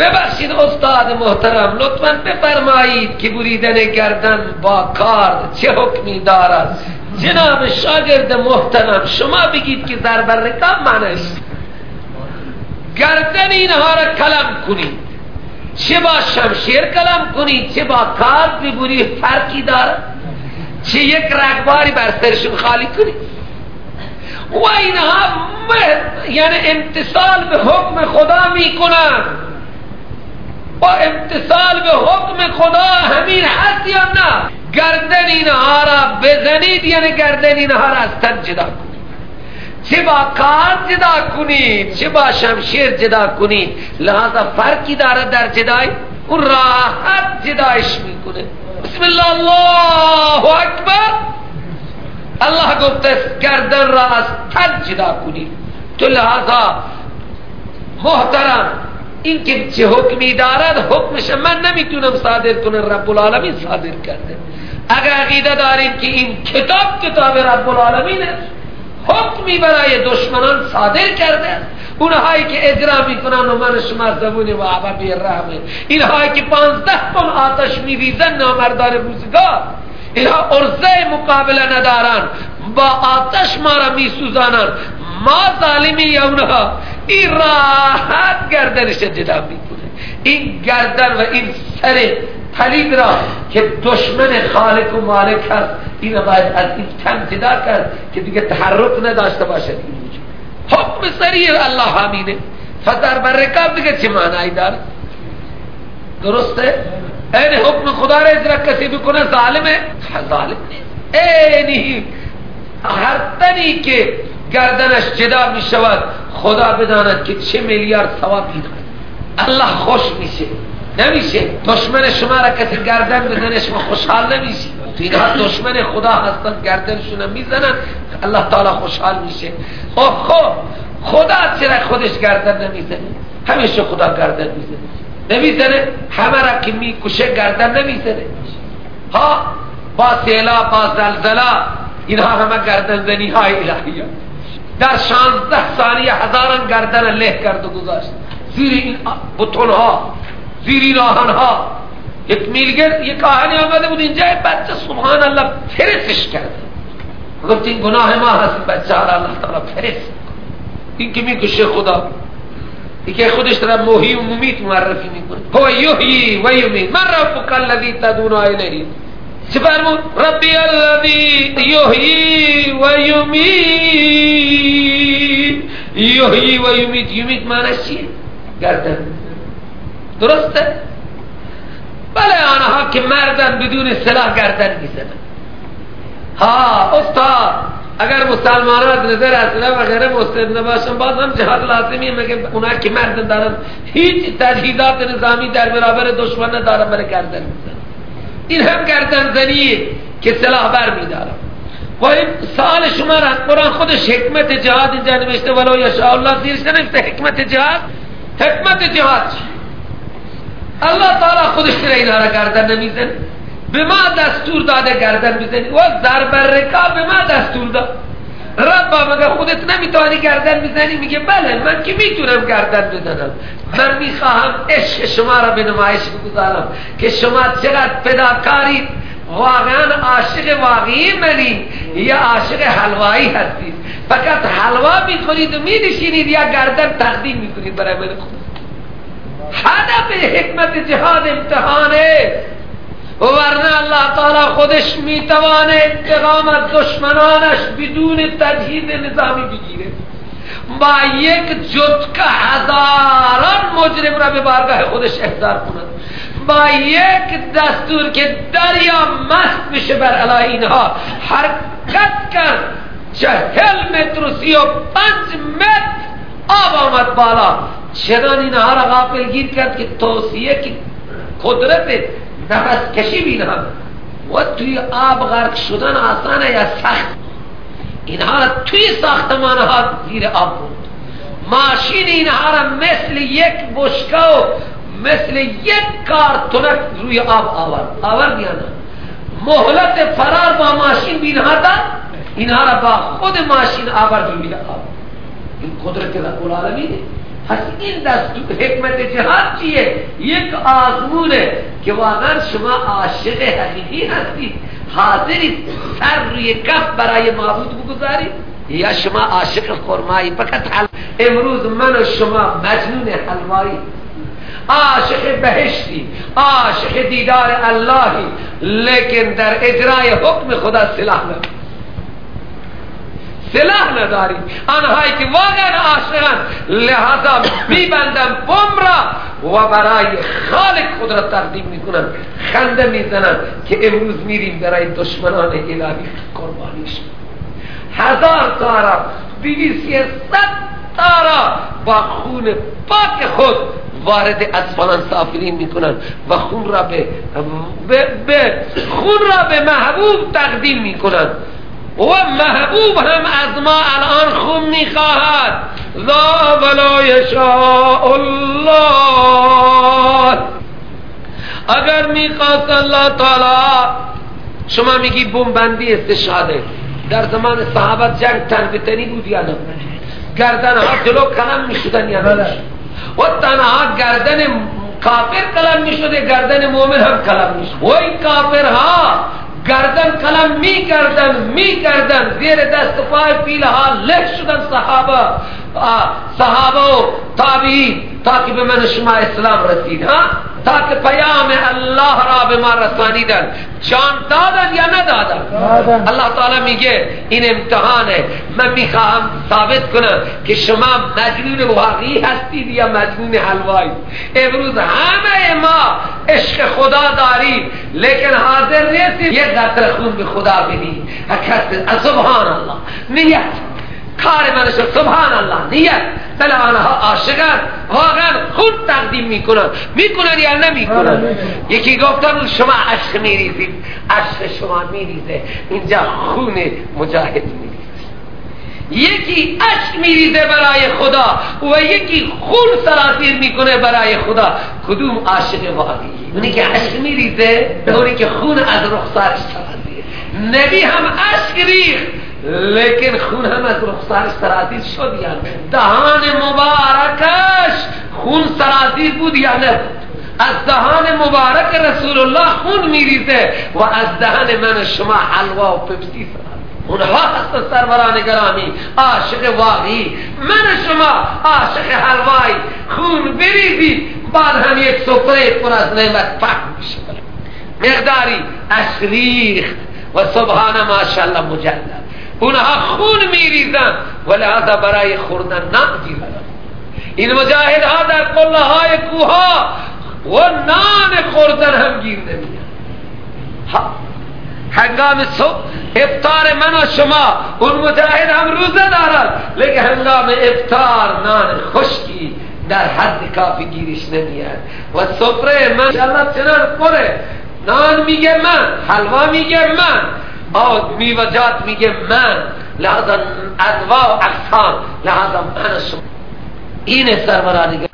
ببخشید استاد محترم لطفا بفرمایید که بریدن گردن با کار چه حکمی دارد. جناب شاگرد محترم شما بگید که ضرب رکاب معنیش گردن اینها را کلم کنید. چه با شمشیر کلم کنید چه با کار ببری فرقی دارد؟ چه یک رگباری بر سرشون خالی کنید؟ و اینها یعنی امتصال به حکم خدا می‌کنن با امتصال به حکم خدا همین هست یا نه؟ گردن اینها را بزنید یعنی گردن اینها را از تن جدا کنید. چه با کار جدا کنید چه با شمشیر جدا کنید لحاظا فرقی داره در جدای؟ اون راحت جدایش می‌کنه. بسم الله الله اکبر. الله گفته گردن را از تن جدا کنید. تو لحاظا محترم این که چه حکمی دارد حکمش من نمی‌تونم صادر کنم رب العالمین صادر کرده. اگر عقیده داریم که این کتاب کتاب رب العالمین است حکمی برای دشمنان صادر کرده. اونهایی که اجرا می‌کنن و من شما زبون و عببی رحمه اینهایی که پانزده تن آتش میریزن نامردان روزگار اینها ارزه مقابله ندارن. با آتش ما را میسوزانن. ما ظالمی یا اونها. این راحت گردنش جدا میکنه. این گردن و این سر پلید را که دشمن خالق و مالک هست این باید از این تن جدا کرد که دیگه تحرک نداشته باشد این وجود. حکم سریع الله همینه فدر بر رکاب دیگه چه معنی داره؟ درسته؟ این حکم خدا را اجرا کسی بکنه ظالمه؟ ظالم نیست. اینی هر تنی که گردنش جدا می شود خدا بداند که چه میلیارد ثواب دارد الله خوش میشه. نمیشه. دشمن شما را کسی گردن بزنه شما خوشحال نمیشه تو اینها دشمن خدا هستن گردنشون می‌زنن الله تعالی خوشحال میشه. خب خب. خدا چرا خودش گردن نمی‌زنه؟ همیشه خدا گردن می‌زنه. نمی‌زنه؟ همه را که می‌کشه گردن نمی‌زنه. ها؟ با سیلا با زلزله. اینها همه گردن زنی های الهی در شانزده ثانیه هزاران گردن له کرد و گذاشت. زیر این بطن ها زیر این آهن ها یک میلگر، یک آهنی آمده بود اینجا بچه سبحان الله فرسش کرده گفت این گناه ما هست، بچه ها الله تعالی فرس این که میکشه خدا. این که خودش را موهی و ممیت معرفی میکنه. هو یحیی و یمیت. من ربک الذی تدون الیه. چه فرمون ربی الذی یحیی و یمیت. یحیی و یمیت. یمیت معنی چیه؟ گردن. درسته؟ بله آنها که مردن بدون سلاح گردن می‌زنن. ها استاد اگر مسلمان از نظر اصلا و غیر مسلم نباشن باز هم جهاد لازمیه مگه اونا که مردن دارن هیچ تجهیزات نظامی در برابر دشمن ندارن برای گردن می‌زنن. این هم گردن زنیه که سلاح بر میدارن و این سال شما را قرآن خودش حکمت جهاد اینجا نوشته ولو یشاء الله زیرش نوشته حکمت جهاد. حکمت جهاد؟ الله تعالی خودش را اینا را گردن نمیزن به ما دستور داده گردن بزنی. و ضرب رکاب به ما دستور داد. رب مگه خودت نمی‌توانی گردن بزنی میگه بله من که می‌تونم گردن بزنم. من می‌خواهم عشق شما را به نمایش بگذارم که شما چقدر فداکاری واقعا عاشق واقعی منی. یا عاشق حلوایی هستید. فقط حلوا می‌خورید و مینشینید یا گردن تقدیم می‌کنید برای من. خود هدف حکمت جهاد امتحانه. ورنه الله تعالی خودش می‌توانه انتقام از دشمنانش بدون تجهیز نظامی بگیره با یک جتک هزاران مجرم را به بارگاه خودش احضار کند۔ با یک دستور که دریا مست بشه بر علی اینها حرکت کرد چهل متر و سی و پنج متر آب آمد بالا۔ چنان اینها را غافل گیر کرد که توصیه که قدرت نفس کشی بینا و توی آب غرق شدن آسانه یا سخت؟ اینها را توی ساختمان ها زیر آب بود. ماشین اینها را مثل یک بشکا و مثل یک کارتونک روی آب آورد. آورد یا نه؟ مهلت فرار با ماشین بینها داد اینها را با خود ماشین آورد روی آب. این قدرت رب العالمینه. پس این دستور حکمت جهاد چیه؟ یک آزمونه که واقعا شما عاشق حقیقی هستید. حاضرید سر روی کف برای معبود بگذارید؟ یا شما عاشق خرمایی؟ فقط حل امروز من و شما مجنون حلوایی. عاشق بهشتی عاشق دیدار اللهی لیکن در اجرای حکم خدا سلاح نداری سلاح نداری آنهایی که واقعا عاشقان لحظا میبندن بم را و برای خالق خود را تقدیم می‌کنن خنده می‌زنن که امروز میریم برای دشمنان الهی قربانیش. هزار تارا بیویسی ست تارا با خون پاک خود وارد اطفالان سافرین می‌کنن و خون را به, به, خون را به محبوب تقدیم می‌کنن. و محبوب هم از ما الان خون می‌خواهد. لا ولا یشاء الله. اگر می‌خواست الله تعالی شما میگی بمبندی استشاده در زمان صحابت جنگ تنبتنی بود یا نه گردن ها جلو کلم می‌شدن یا نه و تنها گردن کافر کلم می‌شده گردن مومن هم کلم می‌شد. کافر ها گردن کلم می کردن می کردن زیر دست پای پیل ها لح شدن صحابه. صحابه و تاکه به من شما اسلام رسید ها؟ تاکه پیام الله را به ما رسانیدن. جان دادن یا ندادن؟ الله تعالی میگه این امتحانه. من می‌خواهم ثابت کنم که شما مجنون واقعی هستید یا مجنون حلوایی. امروز همه ما عشق خدا داریم. لیکن حاضر نیستیم. یک قطر خون به خدا بدیم سبحان الله. نیت کار من شد سبحان الله نیت. بله آنها عاشقن واقعا خود تقدیم می‌کنن. می‌کنن یا نمی‌کنن؟ یکی گفتن شما عشق میریزید. عشق شما میریزه. اینجا خون مجاهد میریزه. یکی عشق میریزه برای خدا و یکی خون سراسیر می‌کنه برای خدا. کدوم عاشق واقعی؟ اونی که عشق میریزه اونی که خون از رخسارش سراسیر. نبی هم عشق ریخت. لیکن خون هم از رخسارش سرازیر شد یا دهان مبارکش خون سرازیر بود یا نه؟ از دهان مبارک رسول الله خون میریزه و از دهن من شما حلوا و پپسی اونها هست سروران گرامی عاشق واقعی. من شما عاشق حلوای. خون بریزی بعد هم یک سفره پر از نعمت پاک میشه. مقداری اشریخ و سبحان ماشاءالله مجلد اونها خون میریزن. و لحظا برای خوردن نام این مجاهد ها در قله های کوها و نان خوردن هم گیر نمیاد هنگام صبح افطار من و شما اون مجاهد هم روزه دارد. لیکن هنگام افطار نان خشکی در حد کافی گیرش نمیاد و سفره من الله چنان پره. نان میگه من حلوا میگه من. اور میوہ جات میگه من مین لہذا انواع و اقسام، لہذا سم این سرمرانی کے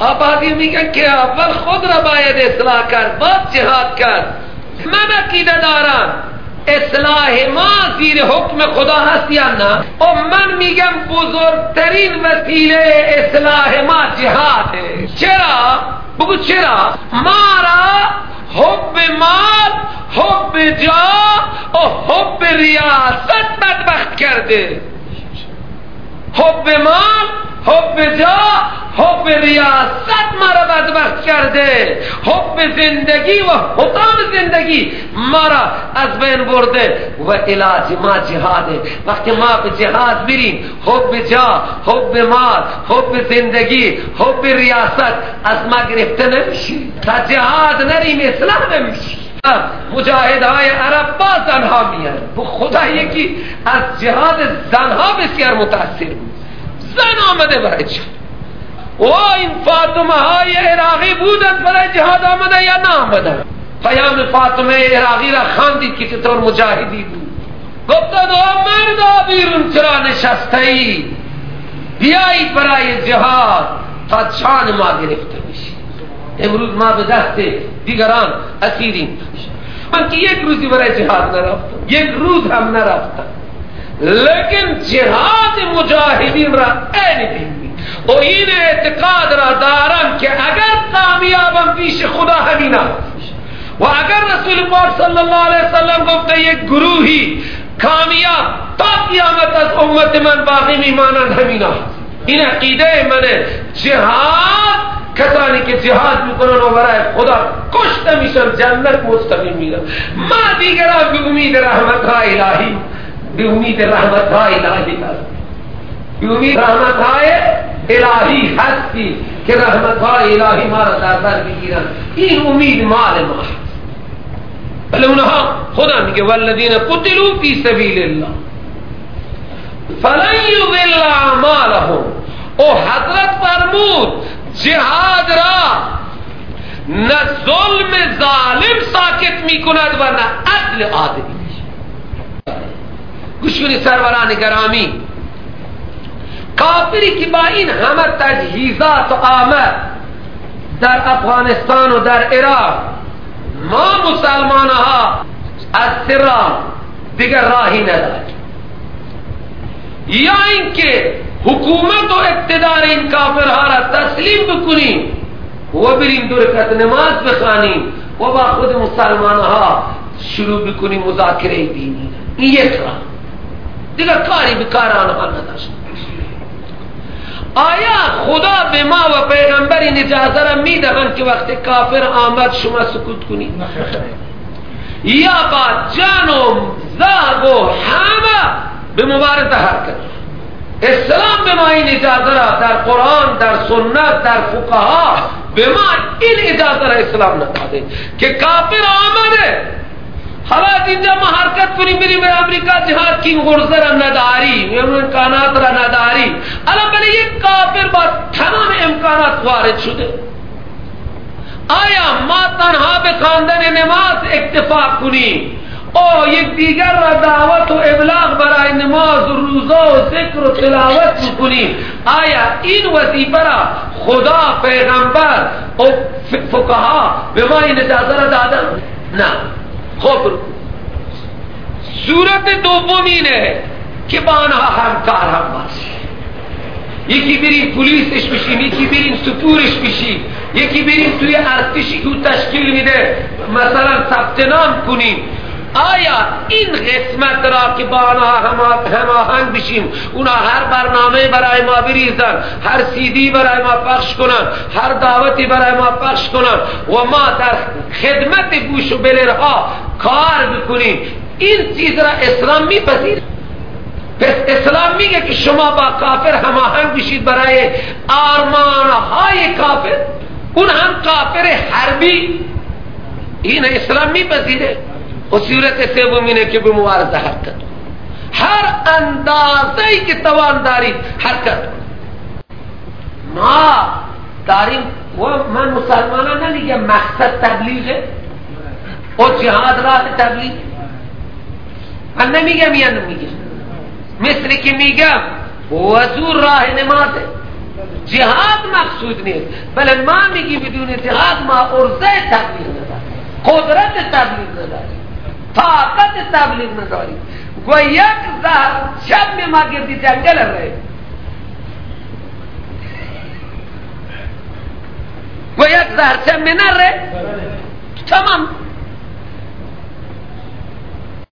اب آدمی میگه که اول خود را باید اصلاح کر، بات جهاد کر من نہ دارم اصلاح ما زیر حکم خدا هست یا نه و من میگم بزرگترین وسیله اصلاح ما جهاده چرا؟ بگو چرا؟ ما را حب مال حب جا و حب ریاست بدبخت کرده. حب مال حب جا حب ریاست ما را بدبخت کرده. حب زندگی و حطام زندگی ما را از بین برده و علاج ما جهاده. وقتی ما به جهاد بریم حب جا، حب مال حب زندگی، حب ریاست از ما گرفته نمیشی تا جهاد نریم، اصلاح نمیشی مجاهد های عرب با زنها میان. خدا یکی از جهاد زنها بسیار متاثر بود. آمده برای جهاد و این فاطمه های عراقی بودند برای جهاد آمده یا نه آمده پیام فاطمه عراقی را خاندید که چطور مجاهدی بود۔ گفتند او مردا بیرون چرا نشسته ای۔ بیایید برای جهاد تا چان ما گرفته بشید امروز ما به دست دیگران اسیریم من که یک روزی برای جهاد نرفتم؟ یک روز هم نرفتم۔ لیکن جهاد مجاهدین را این بینید و این اعتقاد را دارم که اگر کامیابم پیش خدا همین و اگر رسول پاک صلی الله علیه وسلم گفته یک گروهی کامیاب تا قیامت از امت من باقی میمانند همینا این عقیده منه جهاد کسانی که جهاد میکنن و برای خدا کشته میشن، جنت مستقیم میرن ما دیگران به امید رحمت ها الهی بے امید رحمت ہے الہی حد بے امید رحمت ہے الہی حد کی کہ رحمت ہے الہی مارا تاثر کی گرن این امید مال مال فلونہا خدا ان والذین قتلوا فی سبیل اللہ۔ فلن یضل اعمالهم۔ او حضرت فرمود، جہاد را نہ ظلم ظالم ساکت می کند و نہ عدل آدمی گوش سروران گرامی. کافری که با این همه تجهیزات آمد در افغانستان و در عراق. ما مسلمان ها از سرا دیگر راهی نداریم. یا اینکه حکومت و اقتدار این کافرها را تسلیم بکنیم و بریم دو رکعت نماز بخوانیم و با خود مسلمان ها شروع بکنیم مذاکره دینی. این یک راه. دیگر کاری به کار آنها نداشت. آیا خدا به ما و پیغمبر این اجازه را می‌دهند که وقتی کافر آمد شما سکوت کنید. یا با جان و زاگ و همه به مبارزه حرکت اسلام به ما این اجازه را در قرآن در سنت در فقها به ما این اجازه را اسلام نداده که کافر آمده. حالا اینجا حرکت کنیم بریم به امریکا جهاد کی غرزه را نداری امکانات را نداری۔ الان بله یک کافر با تمام امکانات وارد شده آیا ما تنها به خواندن نماز اکتفا کنیم او یک دیگر را دعوت و ابلاغ برای نماز و روزا و ذکر و تلاوت بکنیم آیا این وظیفه را خدا پیغمبر و فقها به ما این اجازه را دادن؟ نه خب صورت دوم اینه که با آنها همکار هم باشه یکی بریم پلیسش بشیم یکی بریم سپورش بشیم یکی بریم توی ارتشی که تشکیل میده. مثلا ثبت نام کنیم آیا این قسمت را که با آنها هماهنگ بشیم اونا هر برنامه برای ما بریزن هر سیدی برای ما پخش کنن هر دعوتی برای ما پخش کنن و ما در خدمت گوش و بلرها کار بکنیم. این چیز را اسلام میپذیر پس اسلام میگه که شما با کافر هماهنگ بشید برای آرمانهای کافر. اون هم کافر حربی. این اسلام میپذیره. اور سورت سیبومی نے کی بھی مبارزہ حرکت ہر اندازے کی توانداری حرکت ما تاریم وہ میں مسلمانہ نہ لیا مقصد تبلیغ ہے۔ اور جہاد رات تبلیغ۔ میں میگم یا نمیگم مصر کی میگم وزور راہ نماز ہے۔ جہاد مقصود نہیں ہے۔ بلے ماں میگی بدون جہاد ما عرضہ تبلیغ نہ قدرت تبلیغ نہ طاقت تبلیغ نہ داری وہ یک زہر شب میں ما گردی سے انگل رہے۔ وہ یک زہر شب میں نہ رہے۔ تمام۔